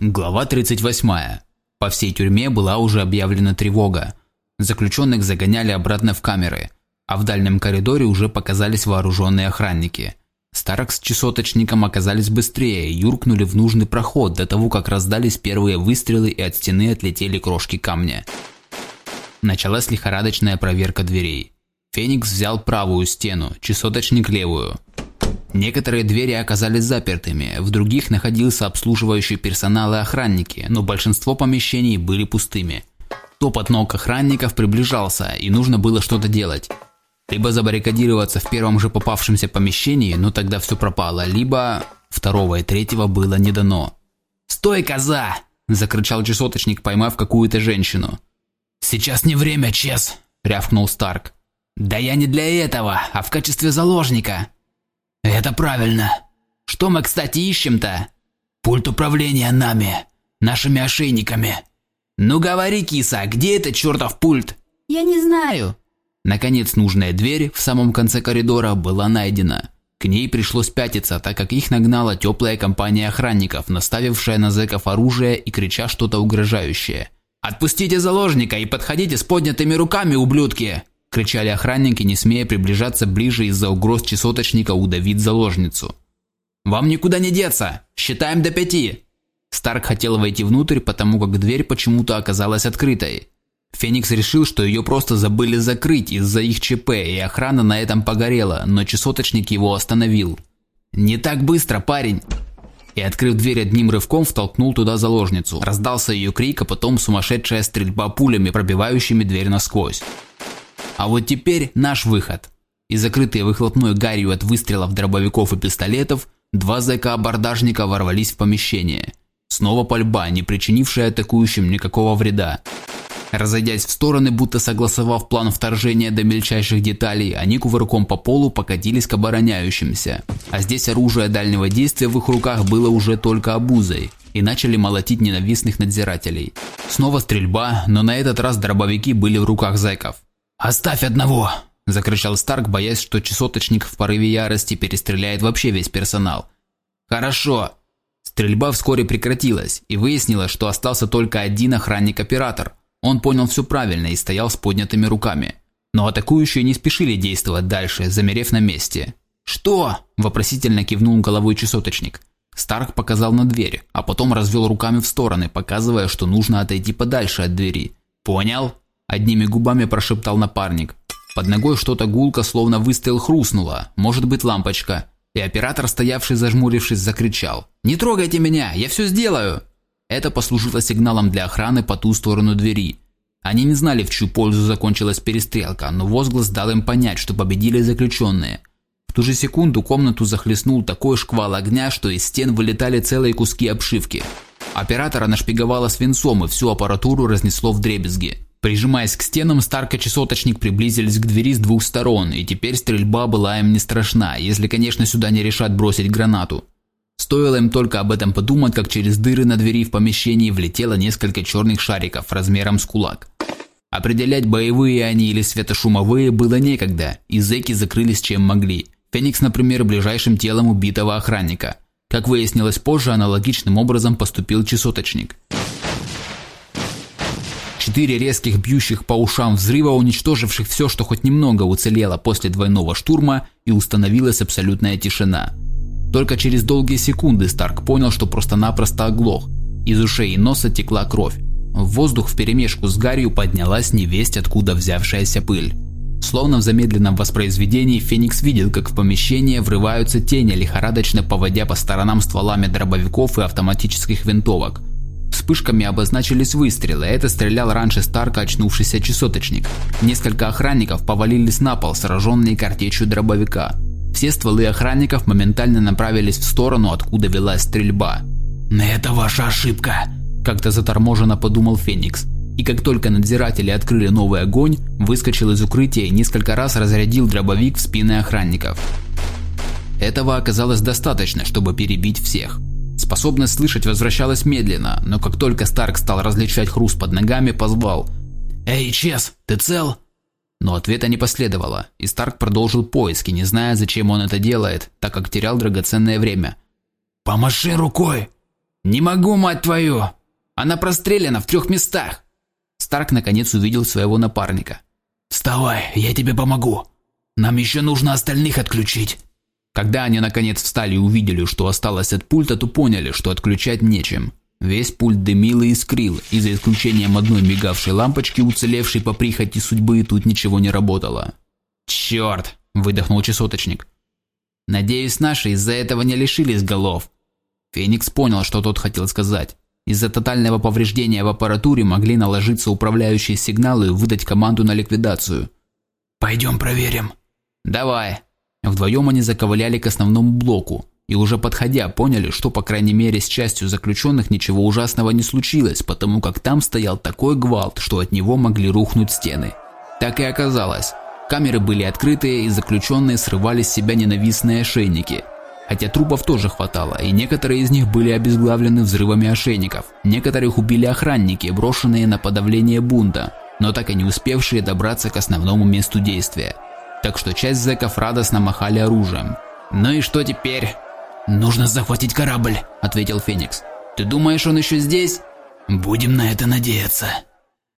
Глава 38. По всей тюрьме была уже объявлена тревога. Заключенных загоняли обратно в камеры, а в дальнем коридоре уже показались вооруженные охранники. Старок с часоточником оказались быстрее, юркнули в нужный проход до того, как раздались первые выстрелы и от стены отлетели крошки камня. Началась лихорадочная проверка дверей. Феникс взял правую стену, часоточник левую – Некоторые двери оказались запертыми, в других находился обслуживающий персонал и охранники, но большинство помещений были пустыми. Топот ног охранников приближался, и нужно было что-то делать. Либо забаррикадироваться в первом же попавшемся помещении, но тогда все пропало, либо второго и третьего было не дано. «Стой, коза!» – закричал часоточник, поймав какую-то женщину. «Сейчас не время, Чес!» – рявкнул Старк. «Да я не для этого, а в качестве заложника!» «Это правильно. Что мы, кстати, ищем-то?» «Пульт управления нами, нашими ошейниками». «Ну говори, киса, где этот чертов пульт?» «Я не знаю». Наконец нужная дверь в самом конце коридора была найдена. К ней пришлось пятиться, так как их нагнала теплая компания охранников, наставившая на зэков оружие и крича что-то угрожающее. «Отпустите заложника и подходите с поднятыми руками, ублюдки!» – кричали охранники, не смея приближаться ближе из-за угроз часоточника удавить заложницу. «Вам никуда не деться! Считаем до пяти!» Старк хотел войти внутрь, потому как дверь почему-то оказалась открытой. Феникс решил, что ее просто забыли закрыть из-за их ЧП, и охрана на этом погорела, но часоточник его остановил. «Не так быстро, парень!» И, открыв дверь одним рывком, втолкнул туда заложницу. Раздался ее крик, а потом сумасшедшая стрельба пулями, пробивающими дверь насквозь. А вот теперь наш выход. И закрытые выхлопной гарью от выстрелов дробовиков и пистолетов, два зэка-абордажника ворвались в помещение. Снова пальба, не причинившая атакующим никакого вреда. Разойдясь в стороны, будто согласовав план вторжения до мельчайших деталей, они кувырком по полу покатились к обороняющимся. А здесь оружие дальнего действия в их руках было уже только обузой, и начали молотить ненавистных надзирателей. Снова стрельба, но на этот раз дробовики были в руках зэков. «Оставь одного!» – закричал Старк, боясь, что часоточник в порыве ярости перестреляет вообще весь персонал. «Хорошо!» Стрельба вскоре прекратилась, и выяснилось, что остался только один охранник-оператор. Он понял все правильно и стоял с поднятыми руками. Но атакующие не спешили действовать дальше, замерев на месте. «Что?» – вопросительно кивнул головой часоточник. Старк показал на дверь, а потом развел руками в стороны, показывая, что нужно отойти подальше от двери. «Понял?» Одними губами прошептал напарник. Под ногой что-то гулко, словно выстрел хрустнуло, может быть лампочка. И оператор, стоявший зажмурившись, закричал. «Не трогайте меня, я все сделаю!» Это послужило сигналом для охраны по ту сторону двери. Они не знали, в чью пользу закончилась перестрелка, но возглас дал им понять, что победили заключенные. В ту же секунду комнату захлестнул такой шквал огня, что из стен вылетали целые куски обшивки. Оператора нашпиговало свинцом и всю аппаратуру разнесло в дребезги. Прижимаясь к стенам, Старк и часоточник приблизились к двери с двух сторон, и теперь стрельба была им не страшна, если, конечно, сюда не решат бросить гранату. Стоило им только об этом подумать, как через дыры на двери в помещении влетело несколько черных шариков размером с кулак. Определять, боевые они или светошумовые, было некогда, и зэки закрылись чем могли. Феникс, например, ближайшим телом убитого охранника. Как выяснилось позже, аналогичным образом поступил часоточник. Четыре резких бьющих по ушам взрыва, уничтоживших все, что хоть немного уцелело после двойного штурма, и установилась абсолютная тишина. Только через долгие секунды Старк понял, что просто-напросто оглох. Из ушей и носа текла кровь. В воздух вперемешку с гарью поднялась невесть, откуда взявшаяся пыль. Словно в замедленном воспроизведении Феникс видел, как в помещение врываются тени, лихорадочно поводя по сторонам стволами дробовиков и автоматических винтовок. Вспышками обозначились выстрелы, это стрелял раньше Старка очнувшийся часоточник. Несколько охранников повалились на пол, сраженные картечью дробовика. Все стволы охранников моментально направились в сторону, откуда велась стрельба. «Это ваша ошибка», – как-то заторможенно подумал Феникс. И как только надзиратели открыли новый огонь, выскочил из укрытия и несколько раз разрядил дробовик в спины охранников. Этого оказалось достаточно, чтобы перебить всех. Способность слышать возвращалась медленно, но как только Старк стал различать хруст под ногами, позвал «Эй, Чес, ты цел?» Но ответа не последовало, и Старк продолжил поиски, не зная, зачем он это делает, так как терял драгоценное время. «Помаши рукой!» «Не могу, мать твою! Она прострелена в трех местах!» Старк наконец увидел своего напарника. «Вставай, я тебе помогу. Нам еще нужно остальных отключить». Когда они наконец встали и увидели, что осталось от пульта, то поняли, что отключать нечем. Весь пульт дымил и искрил, и за исключением одной мигавшей лампочки, уцелевшей по прихоти судьбы, тут ничего не работало. «Черт!» – выдохнул часоточник. «Надеюсь, наши из-за этого не лишились голов». Феникс понял, что тот хотел сказать. Из-за тотального повреждения в аппаратуре могли наложиться управляющие сигналы и выдать команду на ликвидацию. «Пойдем проверим». «Давай». Вдвоем они заковыляли к основному блоку, и уже подходя поняли, что по крайней мере с частью заключенных ничего ужасного не случилось, потому как там стоял такой гвалт, что от него могли рухнуть стены. Так и оказалось. Камеры были открытые, и заключенные срывали с себя ненавистные ошейники. Хотя трупов тоже хватало, и некоторые из них были обезглавлены взрывами ошейников. Некоторых убили охранники, брошенные на подавление бунта, но так и не успевшие добраться к основному месту действия. Так что часть зэков радостно махали оружием. «Ну и что теперь?» «Нужно захватить корабль», – ответил Феникс. «Ты думаешь, он еще здесь?» «Будем на это надеяться».